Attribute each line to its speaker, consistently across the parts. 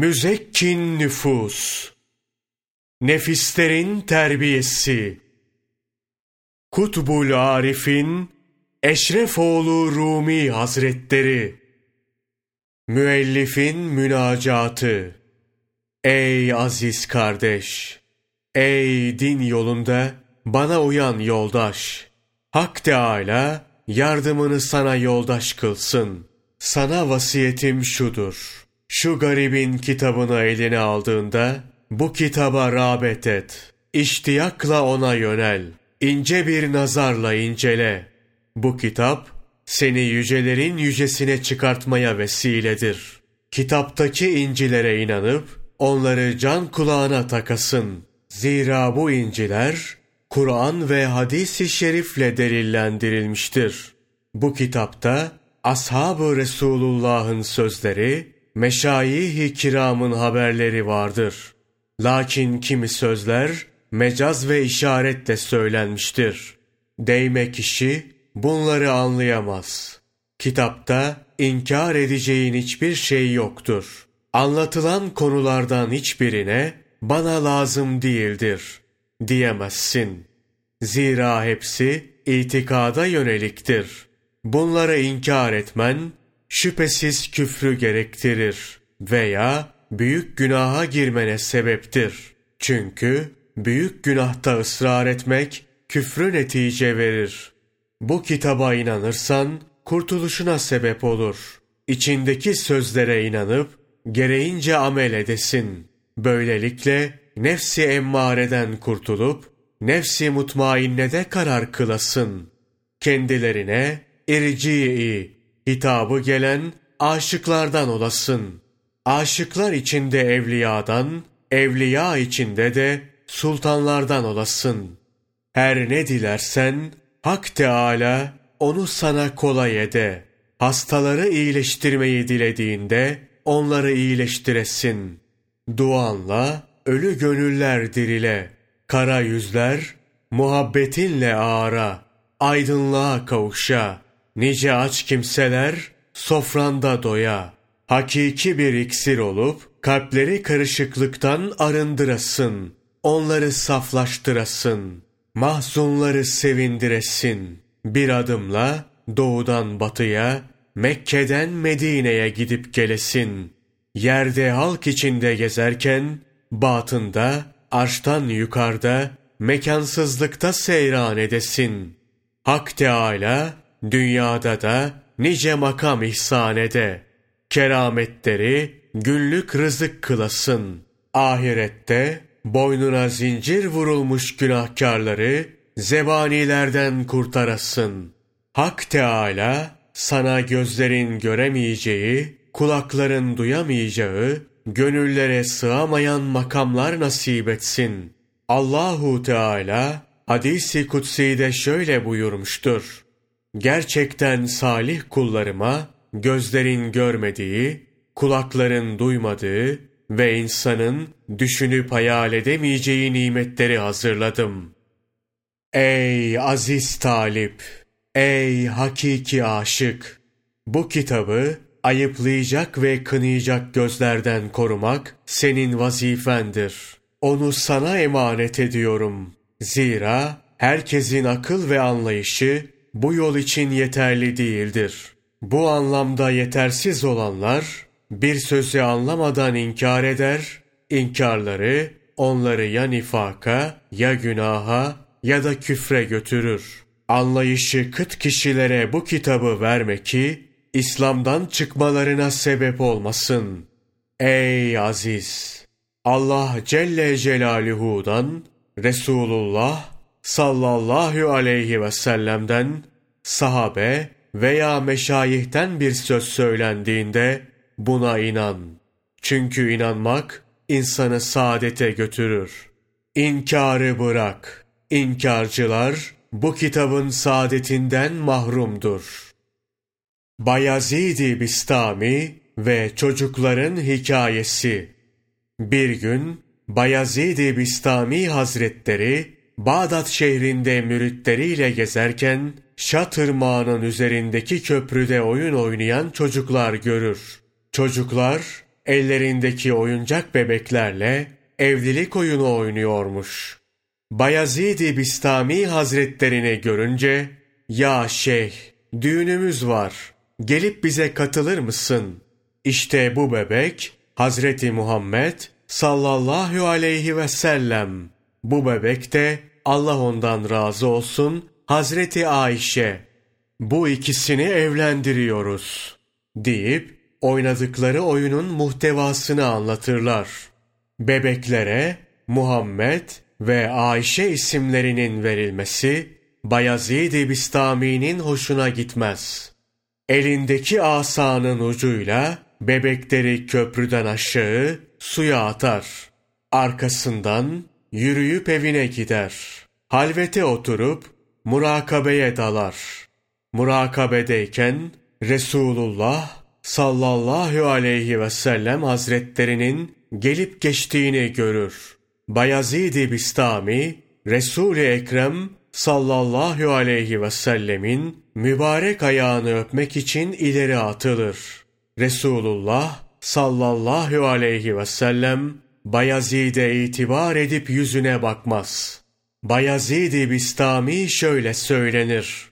Speaker 1: müzekkin nüfus, nefislerin terbiyesi, Kutbul Arif'in Eşrefoğlu Rumi Hazretleri, Müellifin münacatı, Ey aziz kardeş, ey din yolunda bana uyan yoldaş, Hak Teâlâ yardımını sana yoldaş kılsın. Sana vasiyetim şudur. Şu garibin kitabını eline aldığında bu kitaba rağbet et. İştiyakla ona yönel. İnce bir nazarla incele. Bu kitap seni yücelerin yücesine çıkartmaya vesiledir. Kitaptaki incilere inanıp onları can kulağına takasın. Zira bu inciler Kur'an ve hadis-i şerifle delillendirilmiştir. Bu kitapta ashab-ı Resulullah'ın sözleri, meşayih-i kiramın haberleri vardır. Lakin kimi sözler mecaz ve işaretle söylenmiştir. Değme kişi bunları anlayamaz. Kitapta inkar edeceğin hiçbir şey yoktur. Anlatılan konulardan hiçbirine bana lazım değildir diyemezsin. Zira hepsi itikada yöneliktir. Bunları inkar etmen şüphesiz küfrü gerektirir veya büyük günaha girmene sebeptir. Çünkü büyük günahta ısrar etmek küfrü netice verir. Bu kitaba inanırsan kurtuluşuna sebep olur. İçindeki sözlere inanıp gereğince amel edesin. Böylelikle nefsi emmareden kurtulup nefsi mutmainnede karar kılasın. Kendilerine irci'i hitabı gelen aşıklardan olasın. Aşıklar içinde evliyadan, evliya içinde de sultanlardan olasın. Her ne dilersen Hak Teala onu sana kolay ede. Hastaları iyileştirmeyi dilediğinde onları iyileştiresin. Duanla ölü gönüller dirile, kara yüzler muhabbetinle ağara, aydınlığa kavuşa, nice aç kimseler sofranda doya. Hakiki bir iksir olup kalpleri karışıklıktan arındırasın, onları saflaştırasın, mahzunları sevindiresin. Bir adımla doğudan batıya, Mekke'den Medine'ye gidip gelesin. Yerde halk içinde gezerken batında, arştan yukarıda, mekansızlıkta seyran edesin. Hak Teâlâ, dünyada da nice makam ihsan ede. Kerametleri günlük rızık kılasın. Ahirette boynuna zincir vurulmuş günahkarları zebanilerden kurtarasın. Hak Teâlâ sana gözlerin göremeyeceği, kulakların duyamayacağı, gönüllere sığamayan makamlar nasip etsin. Allahu Teala hadisi kutsi'de şöyle buyurmuştur. Gerçekten salih kullarıma gözlerin görmediği, kulakların duymadığı ve insanın düşünüp hayal edemeyeceği nimetleri hazırladım. Ey aziz talip! Ey hakiki aşık! Bu kitabı ayıplayacak ve kınayacak gözlerden korumak senin vazifendir. Onu sana emanet ediyorum. Zira herkesin akıl ve anlayışı bu yol için yeterli değildir. Bu anlamda yetersiz olanlar bir sözü anlamadan inkar eder, inkarları onları ya nifaka, ya günaha ya da küfre götürür. Anlayışı kıt kişilere bu kitabı verme ki, İslam'dan çıkmalarına sebep olmasın. Ey aziz! Allah Celle Celaluhu'dan, Resulullah sallallahu aleyhi ve sellem'den, sahabe veya meşayihten bir söz söylendiğinde buna inan. Çünkü inanmak insanı saadete götürür. İnkarı bırak. İnkarcılar bu kitabın saadetinden mahrumdur.'' Bayezid-i Bistami ve çocukların hikayesi. Bir gün Bayezid-i Bistami Hazretleri Bağdat şehrinde müritleriyle gezerken Şatırmağının üzerindeki köprüde oyun oynayan çocuklar görür. Çocuklar ellerindeki oyuncak bebeklerle evlilik oyunu oynuyormuş. Bayezid-i Bistami Hazretlerini görünce, ''Ya şeyh, düğünümüz var, gelip bize katılır mısın?'' İşte bu bebek, Hazreti Muhammed sallallahu aleyhi ve sellem. Bu bebek de Allah ondan razı olsun Hazreti Ayşe. Bu ikisini evlendiriyoruz deyip oynadıkları oyunun muhtevasını anlatırlar. Bebeklere Muhammed ve Ayşe isimlerinin verilmesi Bayezid-i Bistami'nin hoşuna gitmez. Elindeki asanın ucuyla bebekleri köprüden aşağı suya atar. Arkasından yürüyüp evine gider. Halvete oturup murakabeye dalar. Murakabedeyken Resulullah sallallahu aleyhi ve sellem hazretlerinin gelip geçtiğini görür. Bayezid-i Bistami, Resul-i Ekrem sallallahu aleyhi ve sellemin mübarek ayağını öpmek için ileri atılır. Resulullah sallallahu aleyhi ve sellem Bayezid'e itibar edip yüzüne bakmaz. Bayezid-i Bistami şöyle söylenir.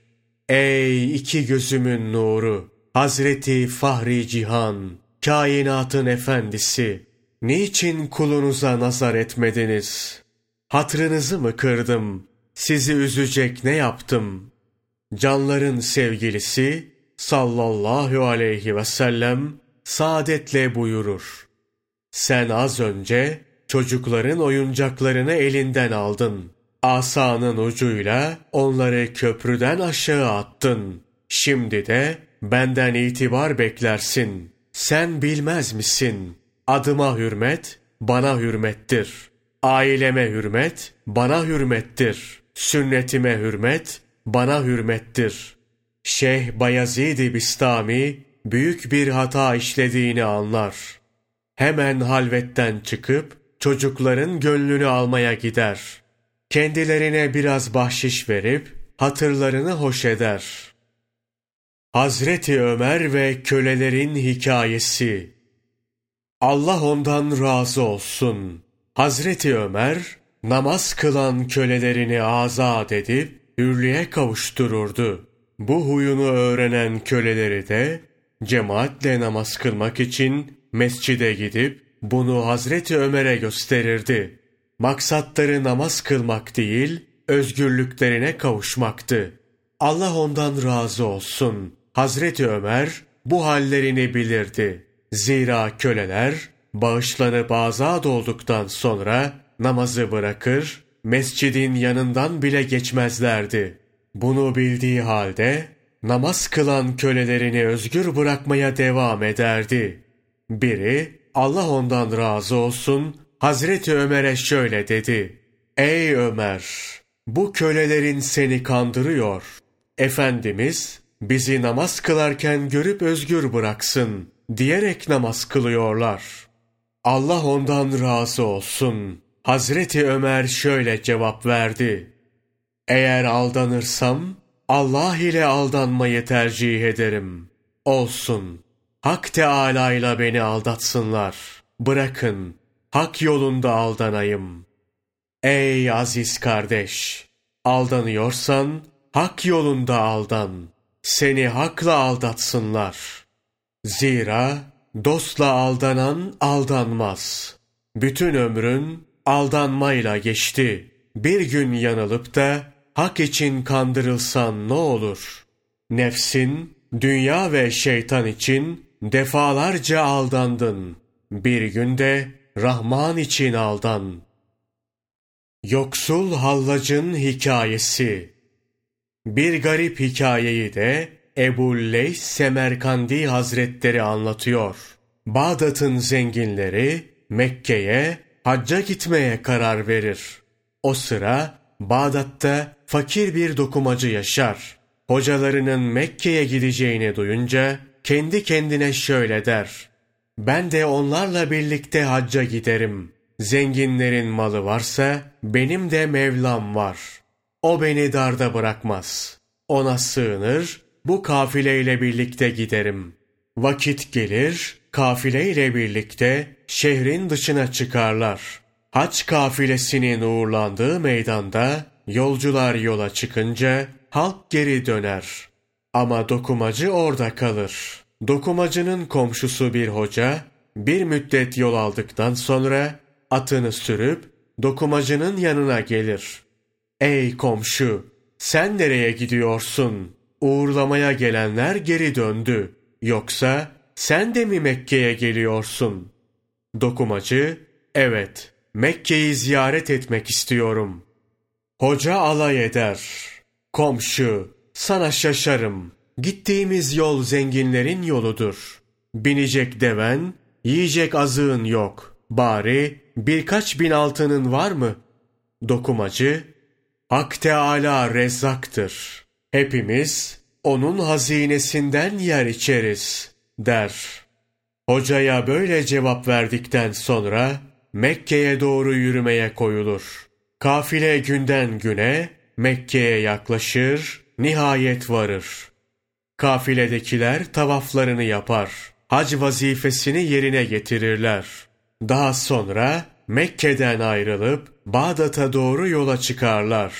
Speaker 1: Ey iki gözümün nuru! Hazreti Fahri Cihan, kainatın efendisi, niçin kulunuza nazar etmediniz? Hatrınızı mı kırdım? Sizi üzecek ne yaptım? Canların sevgilisi sallallahu aleyhi ve sellem saadetle buyurur. Sen az önce çocukların oyuncaklarını elinden aldın. Asanın ucuyla onları köprüden aşağı attın. Şimdi de benden itibar beklersin. Sen bilmez misin? Adıma hürmet, bana hürmettir. Aileme hürmet, bana hürmettir. Sünnetime hürmet, bana hürmettir. Şeyh Bayezid-i Bistami büyük bir hata işlediğini anlar. Hemen halvetten çıkıp çocukların gönlünü almaya gider. Kendilerine biraz bahşiş verip hatırlarını hoş eder. Hazreti Ömer ve kölelerin hikayesi Allah ondan razı olsun. Hazreti Ömer namaz kılan kölelerini azat edip hürlüğe kavuştururdu. Bu huyunu öğrenen köleleri de cemaatle namaz kılmak için mescide gidip bunu Hazreti Ömer'e gösterirdi. Maksatları namaz kılmak değil, özgürlüklerine kavuşmaktı. Allah ondan razı olsun. Hazreti Ömer bu hallerini bilirdi. Zira köleler bağışlanıp azad olduktan sonra namazı bırakır, mescidin yanından bile geçmezlerdi. Bunu bildiği halde namaz kılan kölelerini özgür bırakmaya devam ederdi. Biri Allah ondan razı olsun Hazreti Ömer'e şöyle dedi. Ey Ömer! Bu kölelerin seni kandırıyor. Efendimiz bizi namaz kılarken görüp özgür bıraksın diyerek namaz kılıyorlar. Allah ondan razı olsun. Hazreti Ömer şöyle cevap verdi. Eğer aldanırsam Allah ile aldanmayı tercih ederim. Olsun. Hak Teâlâ ile beni aldatsınlar. Bırakın. Hak yolunda aldanayım. Ey aziz kardeş! Aldanıyorsan hak yolunda aldan. Seni hakla aldatsınlar. Zira dostla aldanan aldanmaz. Bütün ömrün aldanmayla geçti. Bir gün yanılıp da hak için kandırılsan ne olur? Nefsin, dünya ve şeytan için defalarca aldandın. Bir günde Rahman için aldan. Yoksul Hallac'ın Hikayesi Bir garip hikayeyi de Ebu Leys Semerkandi Hazretleri anlatıyor. Bağdat'ın zenginleri Mekke'ye hacca gitmeye karar verir. O sıra Bağdat'ta fakir bir dokumacı yaşar. Hocalarının Mekke'ye gideceğini duyunca kendi kendine şöyle der. Ben de onlarla birlikte hacca giderim. Zenginlerin malı varsa benim de Mevlam var. O beni darda bırakmaz. Ona sığınır, bu kafileyle birlikte giderim. Vakit gelir, kafileyle birlikte şehrin dışına çıkarlar. Haç kafilesinin uğurlandığı meydanda yolcular yola çıkınca halk geri döner. Ama dokumacı orada kalır. Dokumacının komşusu bir hoca bir müddet yol aldıktan sonra atını sürüp dokumacının yanına gelir. Ey komşu sen nereye gidiyorsun? Uğurlamaya gelenler geri döndü. Yoksa sen de mi Mekke'ye geliyorsun? Dokumacı, evet Mekke'yi ziyaret etmek istiyorum. Hoca alay eder. Komşu, sana şaşarım. Gittiğimiz yol zenginlerin yoludur. Binecek deven, yiyecek azığın yok. Bari birkaç bin altının var mı? Dokumacı, Hak Teâlâ rezzaktır. Hepimiz onun hazinesinden yer içeriz, der. Hocaya böyle cevap verdikten sonra Mekke'ye doğru yürümeye koyulur. Kafile günden güne Mekke'ye yaklaşır, nihayet varır. Kafiledekiler tavaflarını yapar. Hac vazifesini yerine getirirler. Daha sonra Mekke'den ayrılıp Bağdat'a doğru yola çıkarlar.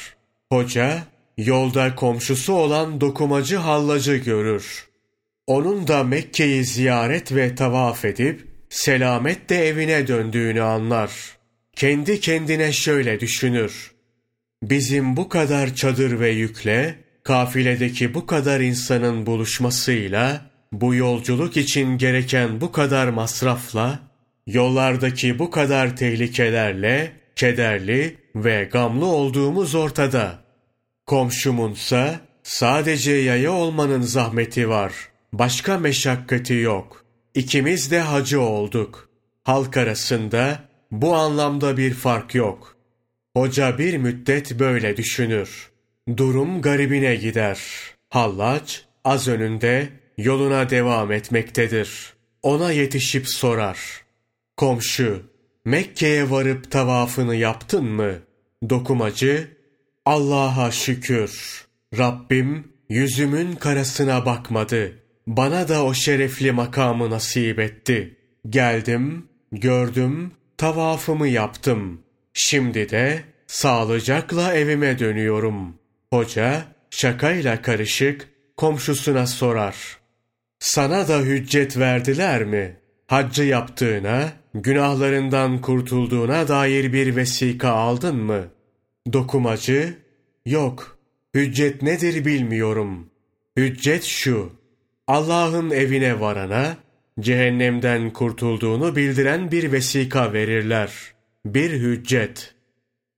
Speaker 1: Hoca yolda komşusu olan dokumacı hallacı görür. Onun da Mekke'yi ziyaret ve tavaf edip selametle evine döndüğünü anlar. Kendi kendine şöyle düşünür. Bizim bu kadar çadır ve yükle, kafiledeki bu kadar insanın buluşmasıyla, bu yolculuk için gereken bu kadar masrafla, yollardaki bu kadar tehlikelerle, kederli ve gamlı olduğumuz ortada. Komşumunsa sadece yaya olmanın zahmeti var. Başka meşakkati yok. İkimiz de hacı olduk. Halk arasında bu anlamda bir fark yok. Hoca bir müddet böyle düşünür. Durum garibine gider. Hallaç az önünde yoluna devam etmektedir. Ona yetişip sorar. Komşu, Mekke'ye varıp tavafını yaptın mı? Dokumacı, Allah'a şükür. Rabbim yüzümün karasına bakmadı. Bana da o şerefli makamı nasip etti. Geldim, gördüm, tavafımı yaptım. Şimdi de sağlıcakla evime dönüyorum. Hoca şakayla karışık komşusuna sorar. Sana da hüccet verdiler mi? Haccı yaptığına, günahlarından kurtulduğuna dair bir vesika aldın mı? Dokumacı, yok, hüccet nedir bilmiyorum. Hüccet şu, Allah'ın evine varana, cehennemden kurtulduğunu bildiren bir vesika verirler. Bir hüccet.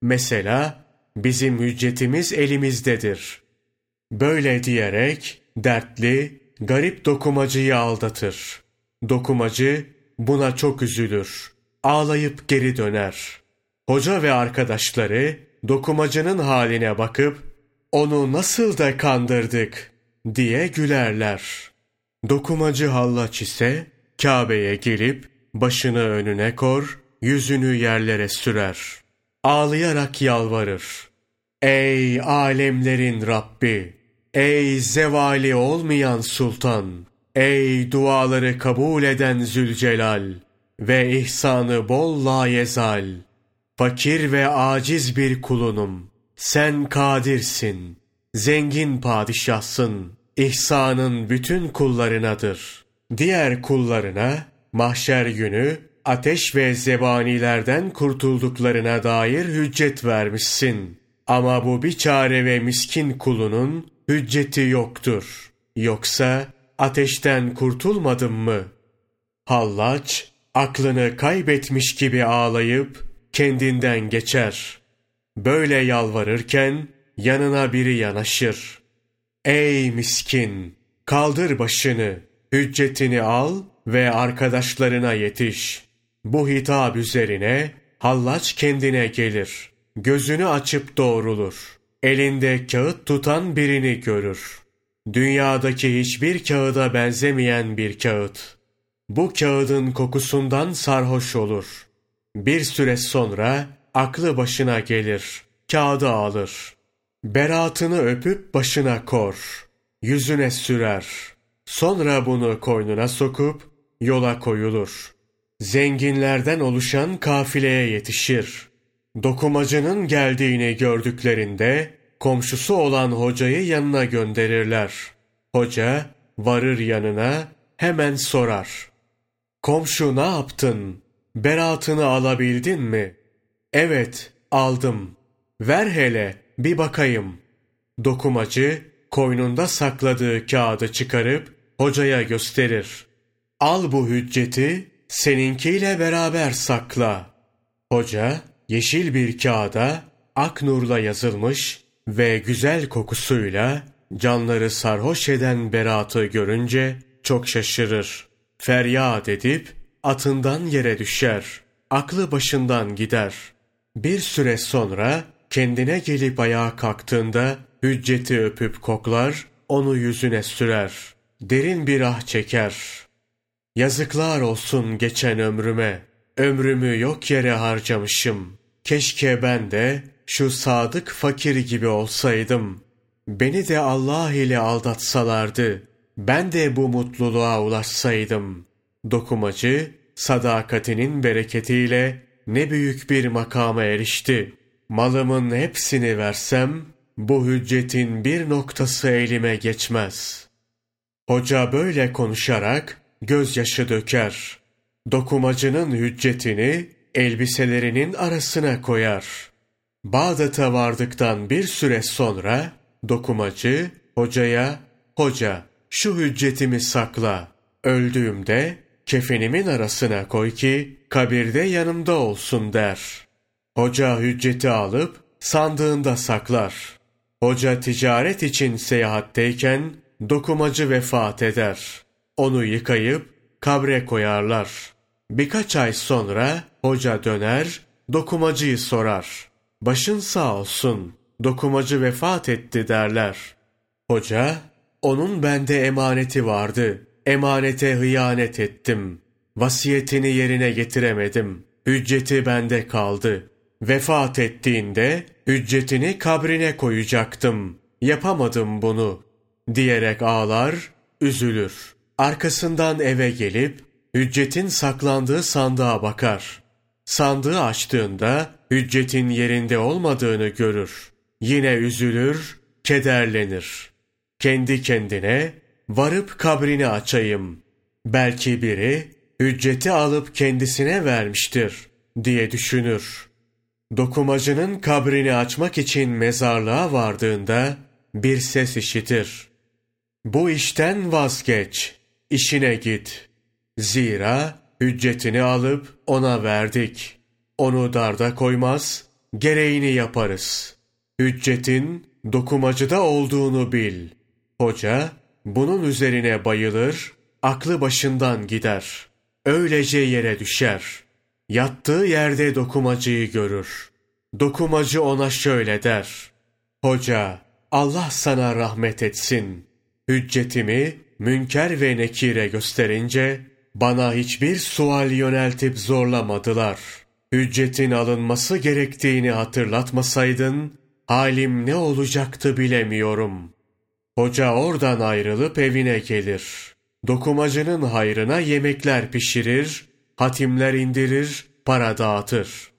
Speaker 1: Mesela, bizim hüccetimiz elimizdedir. Böyle diyerek, dertli, garip dokumacıyı aldatır. Dokumacı, buna çok üzülür. Ağlayıp geri döner. Hoca ve arkadaşları, dokumacının haline bakıp, onu nasıl da kandırdık diye gülerler. Dokumacı hallaç ise Kabe'ye gelip başını önüne kor, yüzünü yerlere sürer. Ağlayarak yalvarır. Ey alemlerin Rabbi! Ey zevali olmayan sultan! Ey duaları kabul eden Zülcelal! Ve ihsanı bol layezal! Fakir ve aciz bir kulunum. Sen kadirsin. Zengin padişahsın. İhsanın bütün kullarınadır. Diğer kullarına mahşer günü ateş ve zebanilerden kurtulduklarına dair hüccet vermişsin. Ama bu bir çare ve miskin kulunun hücceti yoktur. Yoksa ateşten kurtulmadın mı? Hallaç, aklını kaybetmiş gibi ağlayıp kendinden geçer. Böyle yalvarırken yanına biri yanaşır. Ey miskin! Kaldır başını, hüccetini al ve arkadaşlarına yetiş. Bu hitap üzerine hallaç kendine gelir. Gözünü açıp doğrulur. Elinde kağıt tutan birini görür. Dünyadaki hiçbir kağıda benzemeyen bir kağıt. Bu kağıdın kokusundan sarhoş olur. Bir süre sonra aklı başına gelir. Kağıdı alır. Beratını öpüp başına kor. Yüzüne sürer. Sonra bunu koynuna sokup yola koyulur. Zenginlerden oluşan kafileye yetişir. Dokumacının geldiğini gördüklerinde komşusu olan hocayı yanına gönderirler. Hoca varır yanına hemen sorar. Komşu ne yaptın? Beratını alabildin mi? Evet, aldım. Ver hele, bir bakayım. Dokumacı, koynunda sakladığı kağıdı çıkarıp hocaya gösterir. Al bu hücceti, seninkiyle beraber sakla. Hoca, yeşil bir kağıda ak nurla yazılmış ve güzel kokusuyla canları sarhoş eden Berat'ı görünce çok şaşırır. Feryat edip atından yere düşer. Aklı başından gider. Bir süre sonra kendine gelip ayağa kalktığında hücceti öpüp koklar, onu yüzüne sürer. Derin bir ah çeker. Yazıklar olsun geçen ömrüme. Ömrümü yok yere harcamışım. Keşke ben de şu sadık fakir gibi olsaydım. Beni de Allah ile aldatsalardı. Ben de bu mutluluğa ulaşsaydım. Dokumacı, sadakatinin bereketiyle ne büyük bir makama erişti. Malımın hepsini versem, bu hüccetin bir noktası elime geçmez. Hoca böyle konuşarak gözyaşı döker. Dokumacının hüccetini elbiselerinin arasına koyar. Bağdat'a vardıktan bir süre sonra dokumacı hocaya hoca şu hüccetimi sakla. Öldüğümde kefenimin arasına koy ki kabirde yanımda olsun der. Hoca hücceti alıp sandığında saklar. Hoca ticaret için seyahatteyken dokumacı vefat eder. Onu yıkayıp kabre koyarlar. Birkaç ay sonra hoca döner, dokumacıyı sorar. Başın sağ olsun, dokumacı vefat etti derler. Hoca, onun bende emaneti vardı. Emanete hıyanet ettim. Vasiyetini yerine getiremedim. Hücceti bende kaldı. Vefat ettiğinde hüccetini kabrine koyacaktım. Yapamadım bunu. Diyerek ağlar, üzülür. Arkasından eve gelip hüccetin saklandığı sandığa bakar. Sandığı açtığında hüccetin yerinde olmadığını görür. Yine üzülür, kederlenir. Kendi kendine varıp kabrini açayım. Belki biri hücceti alıp kendisine vermiştir diye düşünür. Dokumacının kabrini açmak için mezarlığa vardığında bir ses işitir. Bu işten vazgeç, işine git. Zira hüccetini alıp ona verdik. Onu darda koymaz, gereğini yaparız. Hüccetin dokumacıda olduğunu bil. Hoca bunun üzerine bayılır, aklı başından gider. Öylece yere düşer. Yattığı yerde dokumacıyı görür. Dokumacı ona şöyle der. Hoca, Allah sana rahmet etsin. Hüccetimi Münker ve Nekir'e gösterince bana hiçbir sual yöneltip zorlamadılar. Hüccetin alınması gerektiğini hatırlatmasaydın, halim ne olacaktı bilemiyorum. Hoca oradan ayrılıp evine gelir. Dokumacının hayrına yemekler pişirir, hatimler indirir, para dağıtır.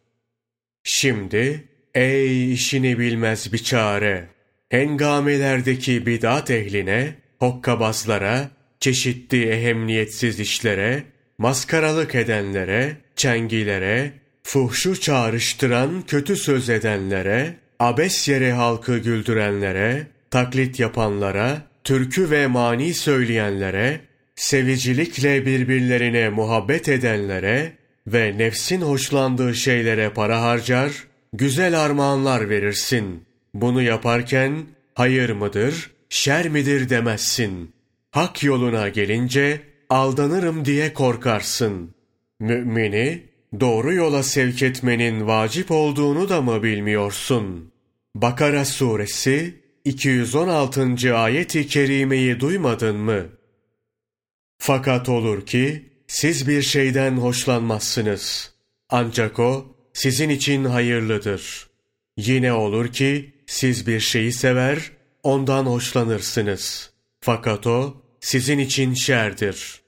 Speaker 1: Şimdi, ey işini bilmez bir çare, hengamelerdeki bidat ehline, hokkabazlara, çeşitli ehemniyetsiz işlere, maskaralık edenlere, çengilere, fuhşu çağrıştıran kötü söz edenlere, abes yere halkı güldürenlere, taklit yapanlara, türkü ve mani söyleyenlere, sevicilikle birbirlerine muhabbet edenlere ve nefsin hoşlandığı şeylere para harcar, güzel armağanlar verirsin. Bunu yaparken hayır mıdır, şer midir demezsin. Hak yoluna gelince aldanırım diye korkarsın. Mümini doğru yola sevk etmenin vacip olduğunu da mı bilmiyorsun? Bakara suresi 216. ayet-i kerimeyi duymadın mı? Fakat olur ki siz bir şeyden hoşlanmazsınız. Ancak o sizin için hayırlıdır. Yine olur ki siz bir şeyi sever, ondan hoşlanırsınız. Fakat o sizin için şerdir.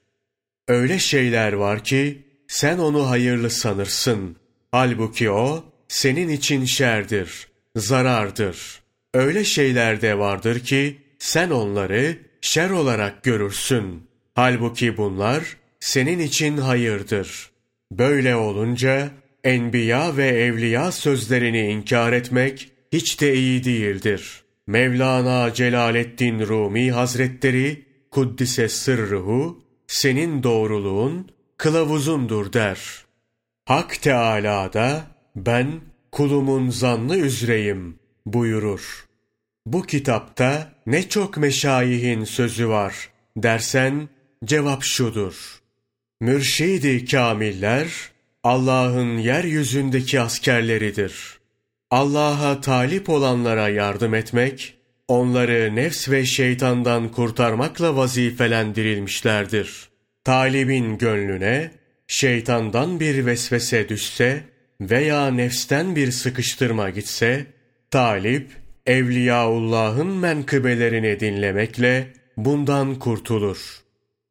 Speaker 1: Öyle şeyler var ki sen onu hayırlı sanırsın. Halbuki o senin için şerdir, zarardır. Öyle şeyler de vardır ki sen onları şer olarak görürsün. Halbuki bunlar senin için hayırdır. Böyle olunca enbiya ve evliya sözlerini inkar etmek hiç de iyi değildir. Mevlana Celaleddin Rumi Hazretleri Kuddise sırrıhu senin doğruluğun kılavuzundur der. Hak Teâlâ da ben kulumun zannı üzreyim buyurur. Bu kitapta ne çok meşayihin sözü var dersen cevap şudur. Mürşidi kamiller Allah'ın yeryüzündeki askerleridir. Allah'a talip olanlara yardım etmek, onları nefs ve şeytandan kurtarmakla vazifelendirilmişlerdir. Talibin gönlüne şeytandan bir vesvese düşse veya nefsten bir sıkıştırma gitse, talip Evliyaullah'ın menkıbelerini dinlemekle bundan kurtulur.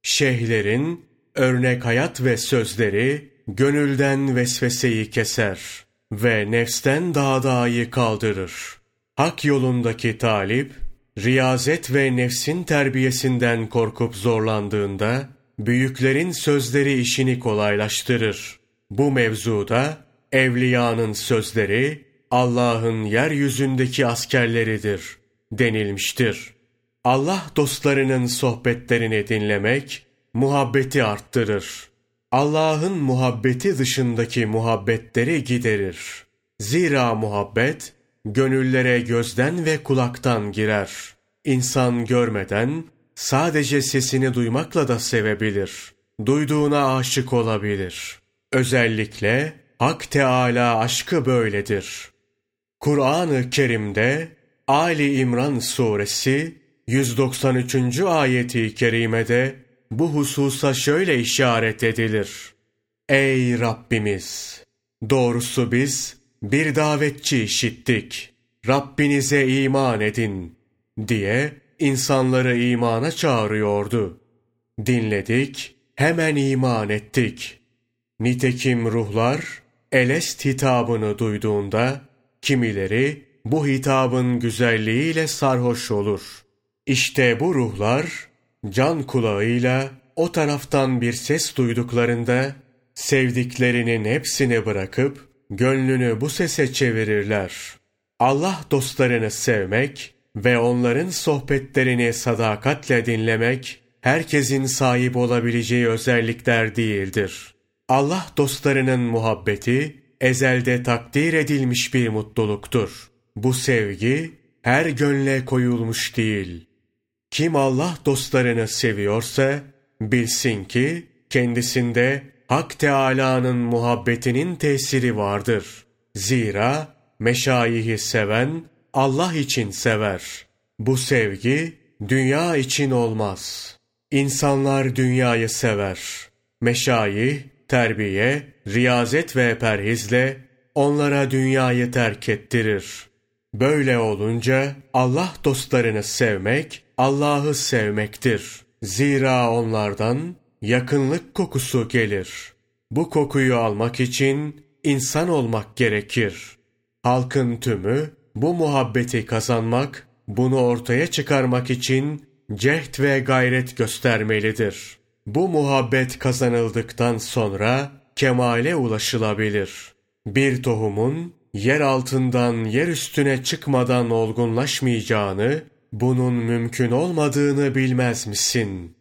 Speaker 1: Şeyhlerin örnek hayat ve sözleri gönülden vesveseyi keser ve nefsten dağdağıyı kaldırır. Hak yolundaki talip, riyazet ve nefsin terbiyesinden korkup zorlandığında, büyüklerin sözleri işini kolaylaştırır. Bu mevzuda evliyanın sözleri Allah'ın yeryüzündeki askerleridir denilmiştir. Allah dostlarının sohbetlerini dinlemek muhabbeti arttırır. Allah'ın muhabbeti dışındaki muhabbetleri giderir. Zira muhabbet gönüllere gözden ve kulaktan girer. İnsan görmeden sadece sesini duymakla da sevebilir. Duyduğuna aşık olabilir. Özellikle Hak Teala aşkı böyledir. Kur'an-ı Kerim'de Ali İmran suresi 193. ayeti kerimede bu hususa şöyle işaret edilir. Ey Rabbimiz! Doğrusu biz bir davetçi işittik. Rabbinize iman edin diye insanları imana çağırıyordu. Dinledik, hemen iman ettik. Nitekim ruhlar Elest hitabını duyduğunda kimileri bu hitabın güzelliğiyle sarhoş olur. İşte bu ruhlar can kulağıyla o taraftan bir ses duyduklarında sevdiklerinin hepsini bırakıp gönlünü bu sese çevirirler. Allah dostlarını sevmek ve onların sohbetlerini sadakatle dinlemek herkesin sahip olabileceği özellikler değildir. Allah dostlarının muhabbeti ezelde takdir edilmiş bir mutluluktur. Bu sevgi her gönle koyulmuş değil. Kim Allah dostlarını seviyorsa bilsin ki kendisinde Hak Teâlâ'nın muhabbetinin tesiri vardır. Zira meşayihi seven Allah için sever. Bu sevgi dünya için olmaz. İnsanlar dünyayı sever. Meşayih, terbiye, riyazet ve perhizle onlara dünyayı terk ettirir. Böyle olunca Allah dostlarını sevmek, Allah'ı sevmektir. Zira onlardan yakınlık kokusu gelir. Bu kokuyu almak için insan olmak gerekir. Halkın tümü bu muhabbeti kazanmak, bunu ortaya çıkarmak için cehd ve gayret göstermelidir. Bu muhabbet kazanıldıktan sonra kemale ulaşılabilir. Bir tohumun yer altından yer üstüne çıkmadan olgunlaşmayacağını, bunun mümkün olmadığını bilmez misin?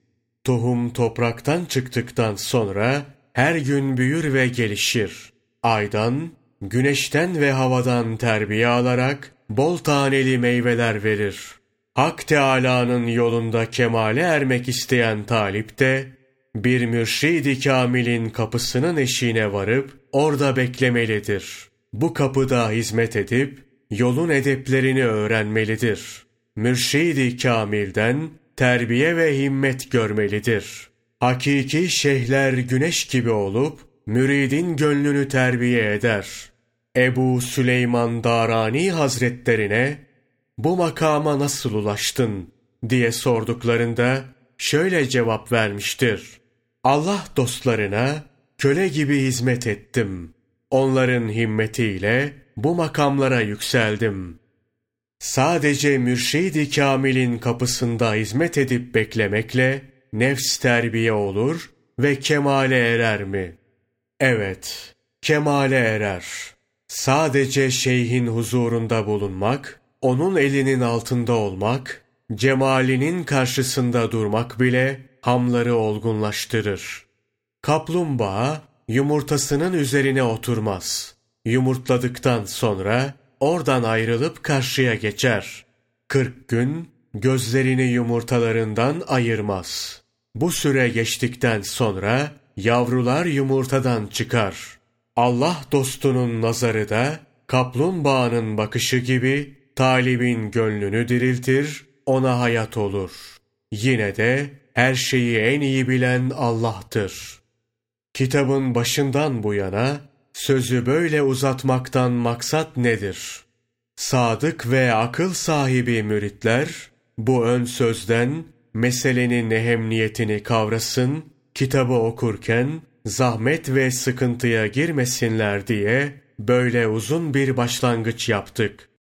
Speaker 1: Tohum topraktan çıktıktan sonra her gün büyür ve gelişir. Aydan, güneşten ve havadan terbiye alarak bol taneli meyveler verir. Hak Teâlâ'nın yolunda kemale ermek isteyen talip de, bir mürşid-i kamilin kapısının eşiğine varıp orada beklemelidir. Bu kapıda hizmet edip yolun edeplerini öğrenmelidir. Mürşid-i kamilden terbiye ve himmet görmelidir. Hakiki şeyhler güneş gibi olup müridin gönlünü terbiye eder. Ebu Süleyman Darani Hazretlerine bu makama nasıl ulaştın diye sorduklarında şöyle cevap vermiştir. Allah dostlarına köle gibi hizmet ettim. Onların himmetiyle bu makamlara yükseldim. Sadece mürşid-i kamilin kapısında hizmet edip beklemekle nefs terbiye olur ve kemale erer mi? Evet, kemale erer. Sadece şeyhin huzurunda bulunmak, onun elinin altında olmak, cemalinin karşısında durmak bile hamları olgunlaştırır. Kaplumbağa yumurtasının üzerine oturmaz. Yumurtladıktan sonra oradan ayrılıp karşıya geçer. Kırk gün gözlerini yumurtalarından ayırmaz. Bu süre geçtikten sonra yavrular yumurtadan çıkar. Allah dostunun nazarı da kaplumbağanın bakışı gibi talibin gönlünü diriltir, ona hayat olur. Yine de her şeyi en iyi bilen Allah'tır. Kitabın başından bu yana sözü böyle uzatmaktan maksat nedir? Sadık ve akıl sahibi müritler bu ön sözden meselenin ehemmiyetini kavrasın, kitabı okurken zahmet ve sıkıntıya girmesinler diye böyle uzun bir başlangıç yaptık.